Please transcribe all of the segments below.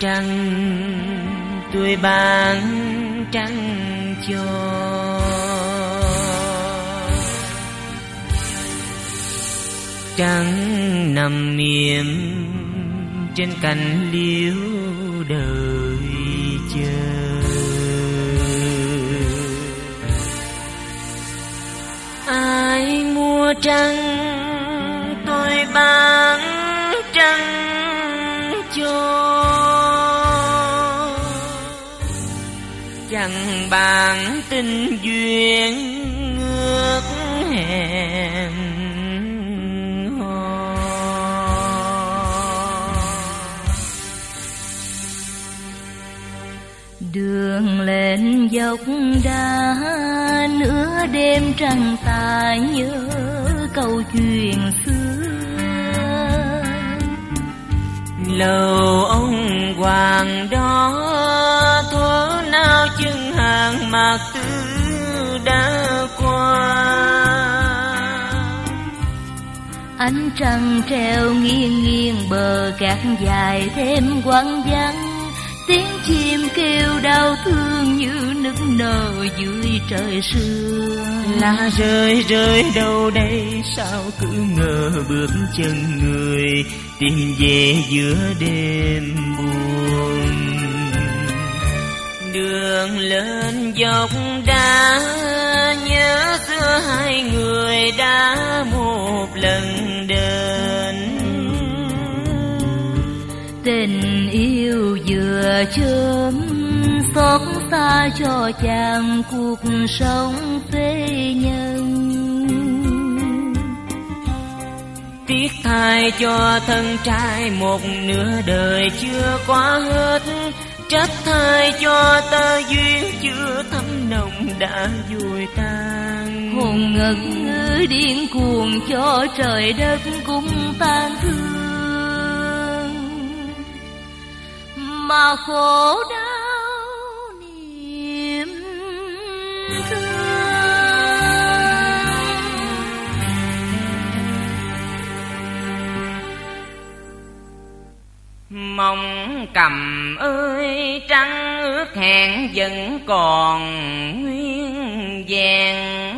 trăng tôi bán trăng cho. Trăng nằm im trên cành liễu đời chờ. Ai mua trăng bàn tình duyên ngước hẹn hò. Đường lên dốc đá nửa đêm trăng ta nhớ câu chuyện xưa. Lầu ông hoàng đó trăng treo nghiêng nghiêng bờ cát dài thêm quang vắng. Tiếng chim kêu đau thương như nức nở dưới trời sương. Lá rơi rơi đâu đây? Sao cứ ngờ bước chân người tìm về giữa đêm buồn? Đường lên dốc đá chớm xót xa cho chàng cuộc sống phế nhân. Tiếc thay cho thân trai một nửa đời chưa qua hết, trách thay cho ta duyên chưa thấm nồng đã vùi tan. Hồn ngẩn ngơ điên cuồng cho trời đất cũng tan thương. Mà khổ đau niềm thương. Mong cầm ơi, trăng ước hẹn vẫn còn nguyên vàng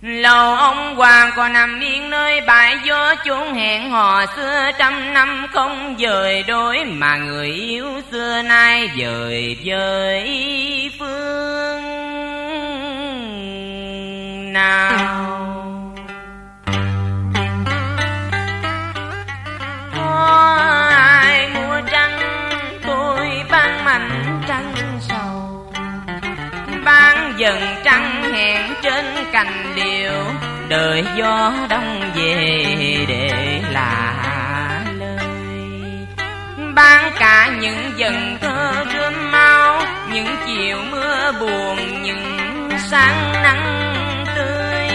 lầu ông hoàng còn nằm yên nơi bãi gió chốn hẹn hò xưa trăm năm không dời đôi mà người yêu xưa nay dời dời phương nào. Có ai mua trăng, tôi ban mảnh trăng sầu, ban dần trăng ngàn trên cành điều đời gió đông về để là lời. Ban cả những dần thơ rơm mau, những chiều mưa buồn, những sáng nắng tươi.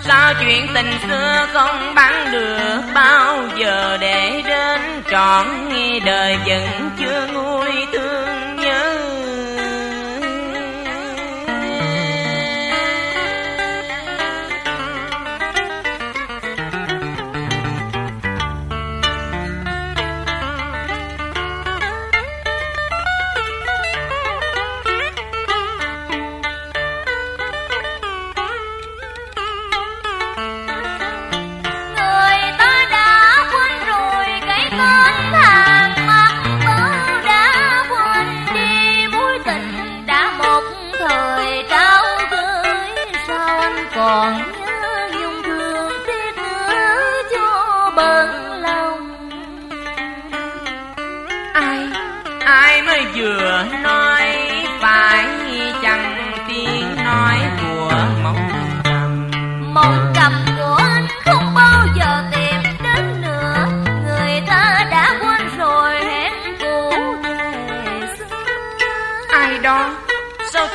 Sao chuyện tình xưa không bán được, bao giờ để đến trọn, nghe đời vẫn chưa nguôi thương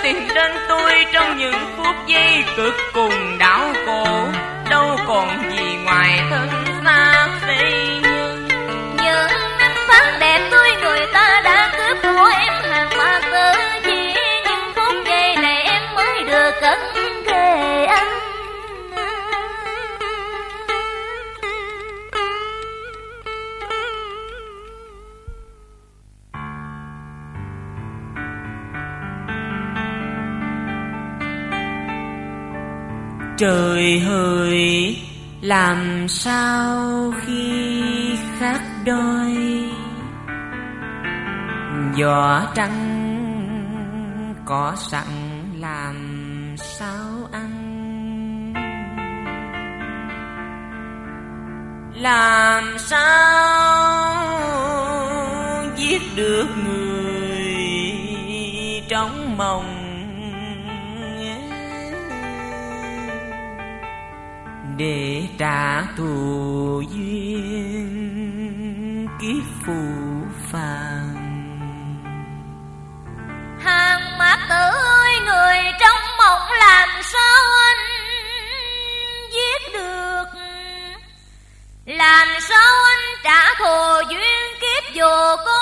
tìm đến tôi trong những phút giây cực cùng đau khổ. Đâu còn gì ngoài thân trời hời. Làm sao khi khát đôi? Gió trăng có sẵn, làm sao ăn? Làm sao để trả thù duyên kiếp phù phàng. Hàng mạc tử ơi, người trong mộng làm sao anh giết được? Làm sao anh trả thù duyên kiếp dù có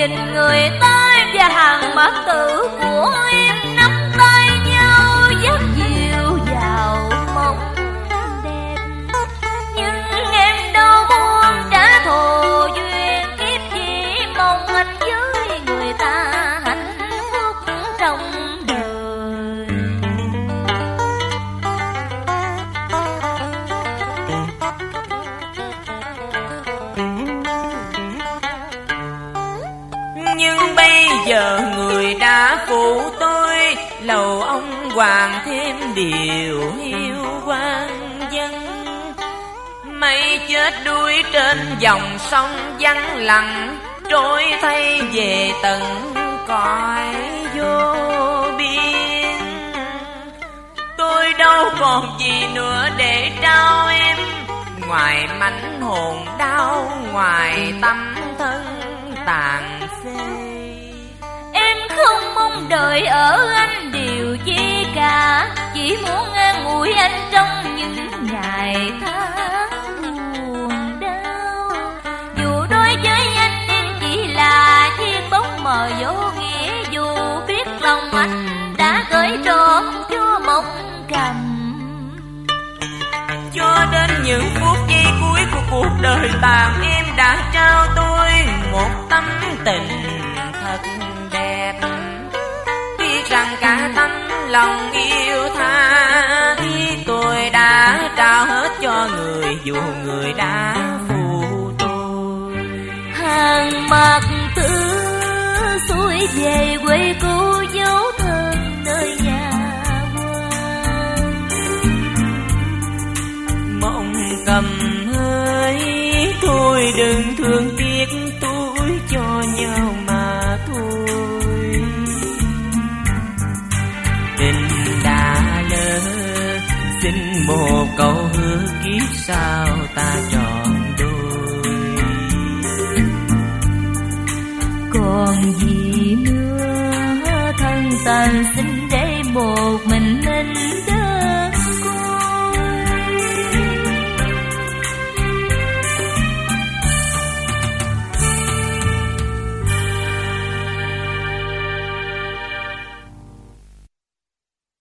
nhìn người ta và hàng mã tử của lầu ông hoàng thêm điều hiu quan dân mây chết đuối trên dòng sông vắng lặng, trôi thay về tận cõi vô biên. Tôi đâu còn gì nữa để trao em, ngoài mảnh hồn đau, ngoài tâm thân tàn phê Em không mong đợi ở anh chỉ muốn an ủi anh trong những ngày tháng mặt tư xuôi về quê cũ dấu thân nơi nhà quan mộng cầm hơi thôi đừng thương tiếc tôi cho nhau mà thôi. Tình đã lỡ, xin một câu hứa kiếp sau ta trọn tàn xin để một mình